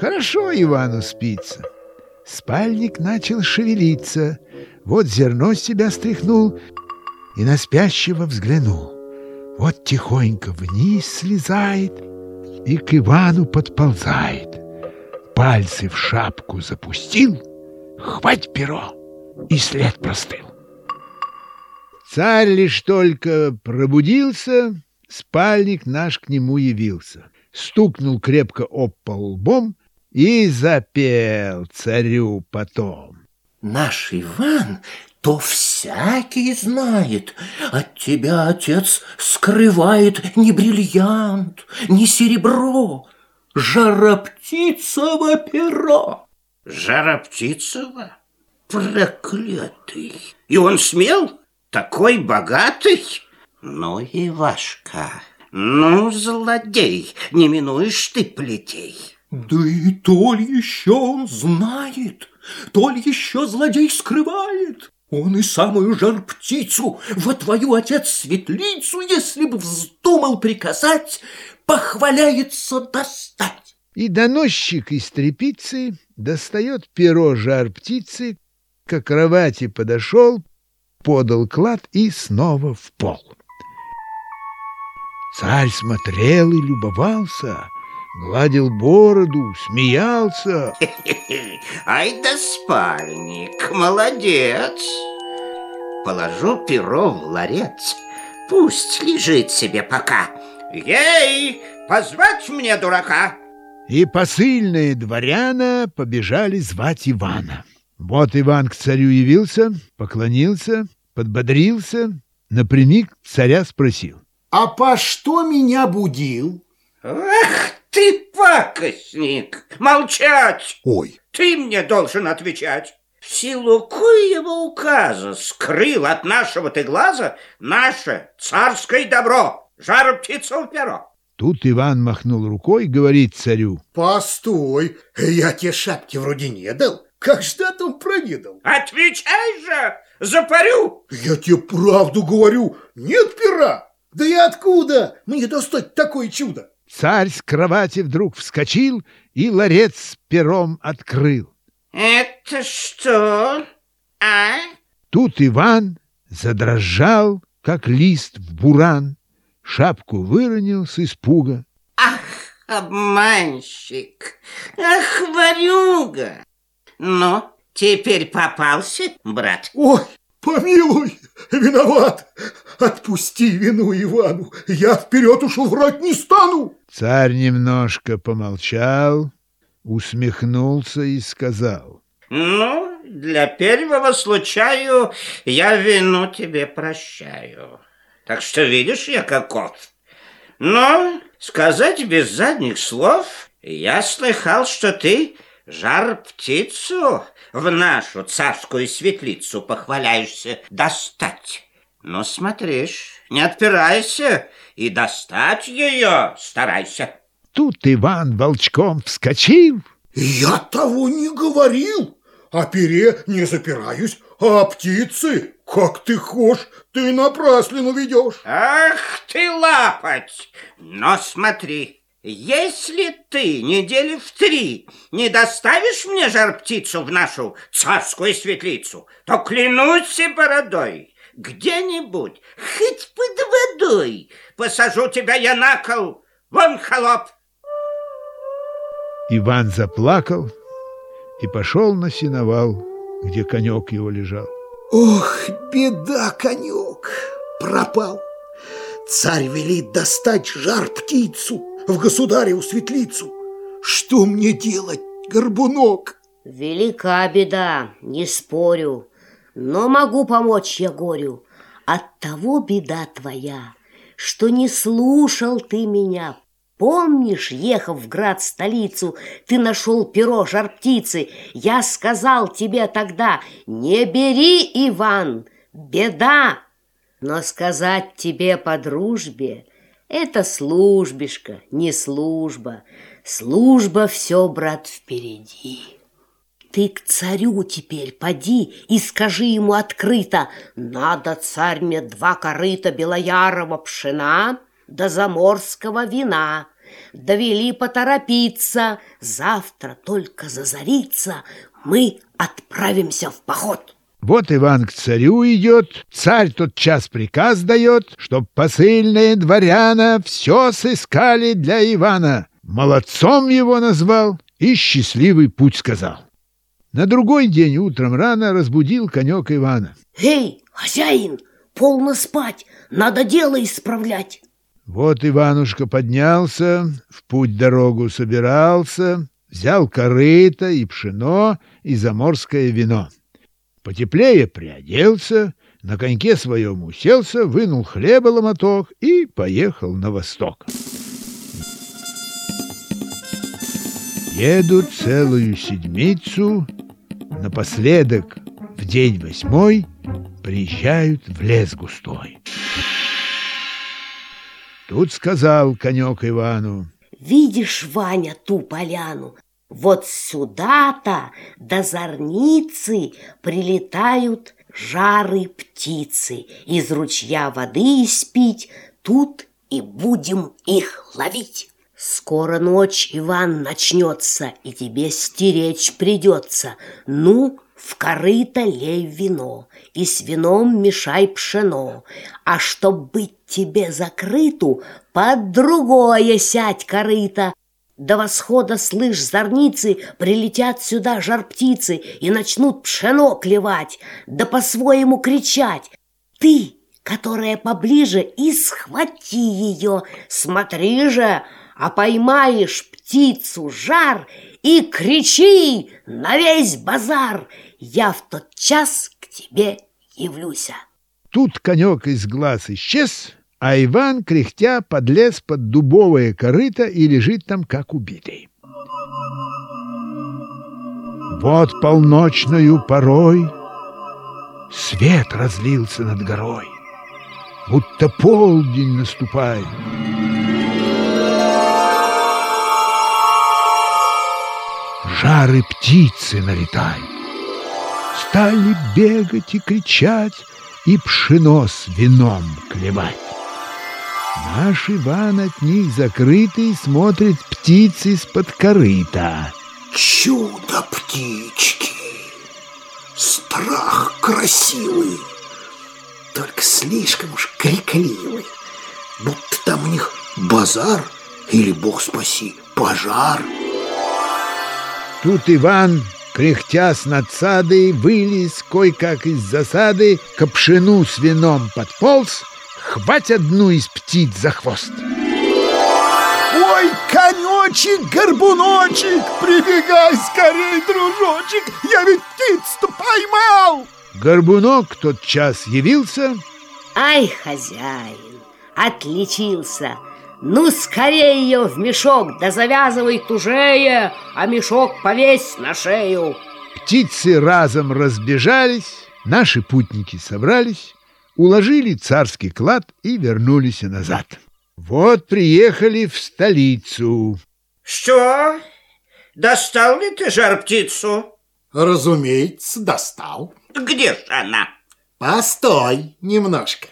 Хорошо Ивану спится. Спальник начал шевелиться. Вот зерно с себя стряхнул и на спящего взглянул. Вот тихонько вниз слезает и к Ивану подползает. Пальцы в шапку запустил, хвать перо, и след простыл. Царь лишь только пробудился, спальник наш к нему явился. Стукнул крепко об пол лбом и запел царю потом. Наш Иван то всякий знает. От тебя, отец, скрывает не бриллиант, не серебро, жароптицево перо. Жароптицево? Проклятый! И он смел? Такой богатый? Ну, Ивашка, ну, злодей, не минуешь ты плетей. Да и то ли еще он знает, то ли еще злодей скрывает. Он и самую жар-птицу во твою, отец, светлицу, если бы вздумал приказать, похваляется достать. И доносчик из трепицы достает перо жар-птицы, к кровати подошел, подал клад и снова в пол. Царь смотрел и любовался, гладил бороду, смеялся. Ай да спальник, молодец! Положу перо в ларец, пусть лежит себе пока. Ей, позвать мне дурака! И посыльные дворяна побежали звать Ивана. Вот Иван к царю явился, поклонился, подбодрился, напрямик царя спросил. А по что меня будил? Ах ты, пакостник! Молчать! Ой, Ты мне должен отвечать. В силу коего указа скрыл от нашего ты глаза наше царское добро, жар птицу перо. Тут Иван махнул рукой, говорит царю. постой, я тебе шапки вроде не дал. Как же ты о том проведал? Отвечай же, запарю! Я тебе правду говорю, нет пера. Да и откуда мне достать такое чудо? Царь с кровати вдруг вскочил и ларец с пером открыл. Это что? А? Тут Иван задрожал, как лист в буран, шапку выронил с испуга. Ах, обманщик! Ах, ворюга! Ну, теперь попался, брат? Ой, помилуй, виноват. Отпусти вину Ивану, я вперед ушел врать не стану. Царь немножко помолчал, усмехнулся и сказал. Ну, для первого случаю я вину тебе прощаю. Так что видишь я каков. Но, сказать без задних слов, я слыхал, что ты жар-птицу в нашу царскую светлицу похваляешься достать. Ну, смотришь, не отпирайся и достать ее старайся. Тут Иван волчком вскочил, Я того не говорил. О пере не запираюсь, а о птице, как ты хошь, ты напраслину ведешь. Ах ты лапать! Но смотри, если ты недели в три не доставишь мне жар-птицу в нашу царскую светлицу, то клянусь и бородой, где-нибудь, хоть под водой, посажу тебя я на кол, вон холоп. Иван заплакал и пошел на сеновал, где конек его лежал. Ох, беда, конек, пропал. Царь велит достать жар-птицу в государеву светлицу. Что мне делать, горбунок? Велика беда, не спорю, но могу помочь я горю. От того беда твоя, что не слушал ты меня. Помнишь, ехав в град-столицу, ты нашел перо жар-птицы. Я сказал тебе тогда, не бери, Иван, беда. Но сказать тебе по дружбе, это службишка, не служба. Служба все, брат, впереди. Ты к царю теперь поди и скажи ему открыто, надо, царь, мне два корыта белоярого пшена да заморского вина. Довели поторопиться, завтра только зазариться, мы отправимся в поход. Вот Иван к царю идет, царь тот час приказ дает, чтоб посыльные дворяна все сыскали для Ивана. Молодцом его назвал и счастливый путь сказал. На другой день утром рано разбудил конек Ивана. «Эй, хозяин, полно спать, надо дело исправлять!» Вот Иванушка поднялся, в путь дорогу собирался, взял корыто и пшено и заморское вино. Потеплее приоделся, на коньке своем уселся, вынул хлеба ломоток и поехал на восток. Едут целую седмицу, напоследок в день восьмой приезжают в лес густой. Тут сказал конек Ивану. Видишь, Ваня, ту поляну? Вот сюда-то до зорницы прилетают жары птицы. Из ручья воды испить, тут и будем их ловить. Скоро ночь, Иван, начнется, и тебе стеречь придется. Ну, в корыто лей вино, и с вином мешай пшено. А чтоб быть тебе закрыту, под другое сядь корыто. До восхода, слышь, зорницы, прилетят сюда жар-птицы и начнут пшено клевать, да по-своему кричать. Ты, которая поближе, и схвати ее, смотри же, а поймаешь птицу жар и кричи на весь базар, я в тот час к тебе явлюся. Тут конек из глаз исчез, а Иван, кряхтя, подлез под дубовое корыто и лежит там, как убитый. Вот полночною порой свет разлился над горой, будто полдень наступает. Жары птицы налетают. Стали бегать и кричать, и пшено с вином клевать. Наш Иван от них закрытый смотрит птицы из-под корыта. Чудо птички! Страх красивый, только слишком уж крикливый. Будто там у них базар или, бог спаси, пожар. Тут Иван, кряхтя с надсадой, вылез кой-как из засады, к пшену с вином подполз, хвать одну из птиц за хвост. Ой, конечек, горбуночек, прибегай скорей, дружочек, я ведь птицу поймал! Горбунок тот час явился. Ай, хозяин, отличился! Ну, скорее ее в мешок, да завязывай тужее, а мешок повесь на шею. Птицы разом разбежались, наши путники собрались, уложили царский клад и вернулись назад. Вот приехали в столицу. Что? Достал ли ты жар-птицу? Разумеется, достал. Где же она? Постой немножко.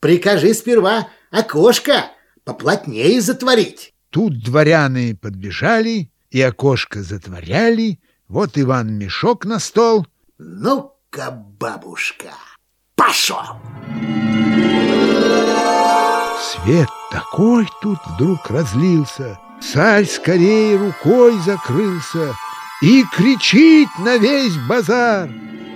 Прикажи сперва окошко поплотнее затворить. Тут дворяны подбежали и окошко затворяли. Вот Иван мешок на стол. Ну-ка, бабушка, пошел! Свет такой тут вдруг разлился. Царь скорее рукой закрылся и кричит на весь базар.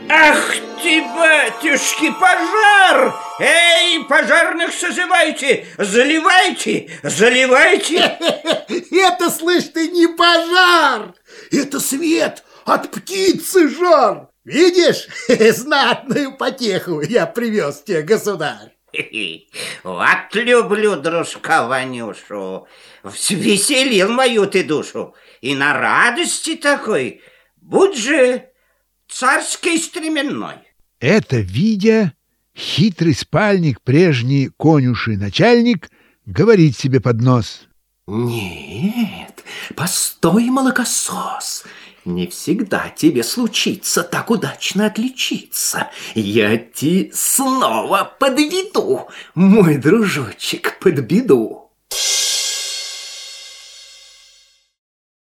Ах ты, батюшки, пожар! Эй, пожарных созывайте, заливайте, заливайте! Это, слышь, ты не пожар! Это свет от птицы жар! Видишь, знатную потеху я привез тебе, государь! Вот люблю дружка Ванюшу, веселил мою ты душу, и на радости такой, будь же царский стременной. Это видя, хитрый спальник, прежний конюший начальник, говорит себе под нос. Нет, постой, молокосос, не всегда тебе случится так удачно отличиться. Я ти снова подведу, мой дружочек, подбеду.